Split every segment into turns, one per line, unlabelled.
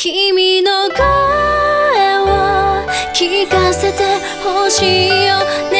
君の声を聞かせてほしいよね。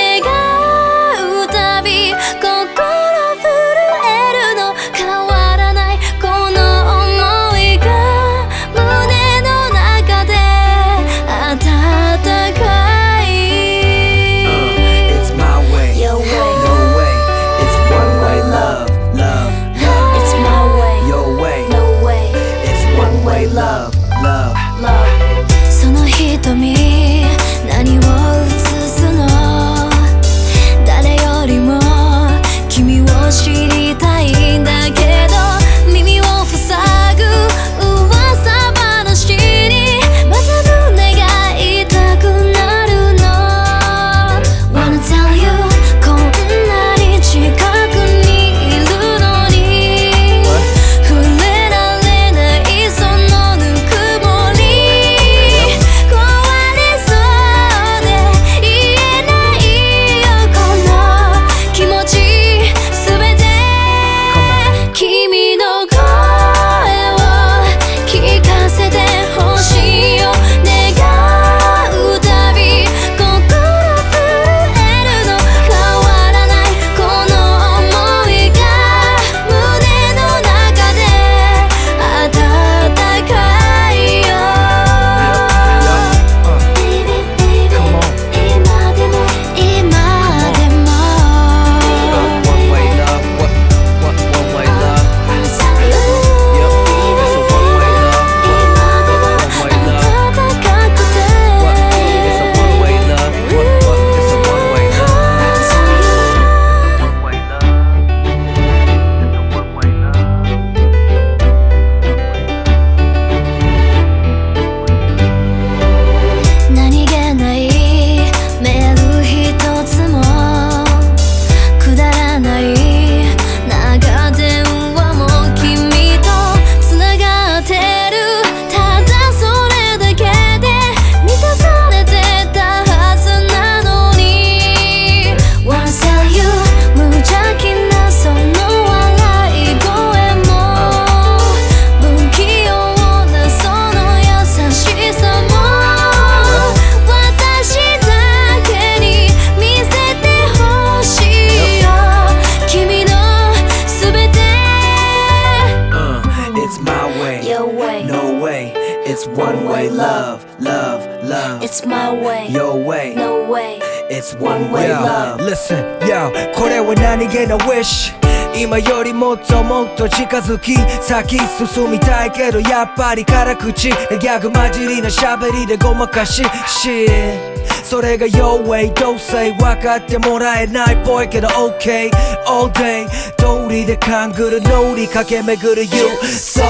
It's one way love, love, love. It's my way,
your way,
no way. It's one way yo, love.
Listen, yo, 거래 get a wish. 今よりもっともっと近づき先進みたいけどやっぱり辛口。ギャグ混じりな喋りでごまかし Shit それが Your way どうせ分かってもらえないっぽいけど OK All day 通りで勘ぐる脳裏駆け巡る You So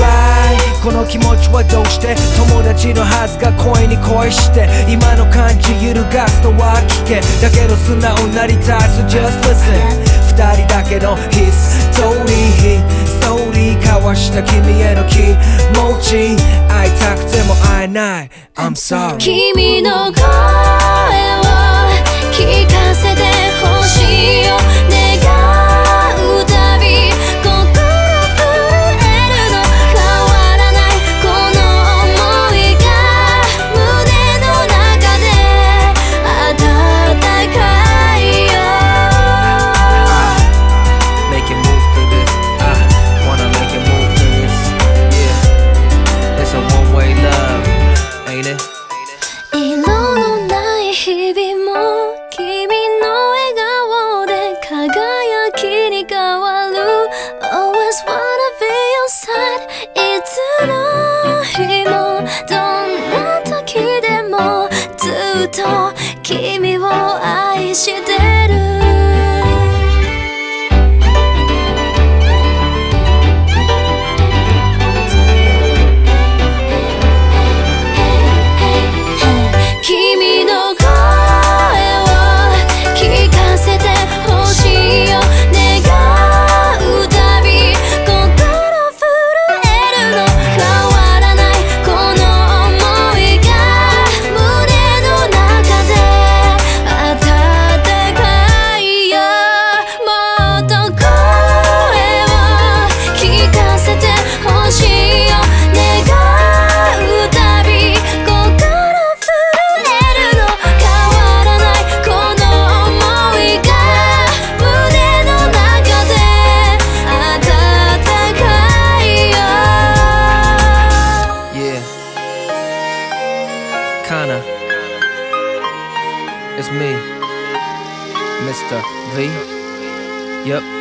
right この気持ちはどうして？友達のはずが恋に恋して。今の感じ揺るがすのは聞け。だけど素直になりたい So just listen 二人だけのヒストーリーストーリー交わした君への気持ち会いたくても会えない。I'm sorry
君の声を聞かせて。ずっと君を愛してる
me, Mr. V. Yep.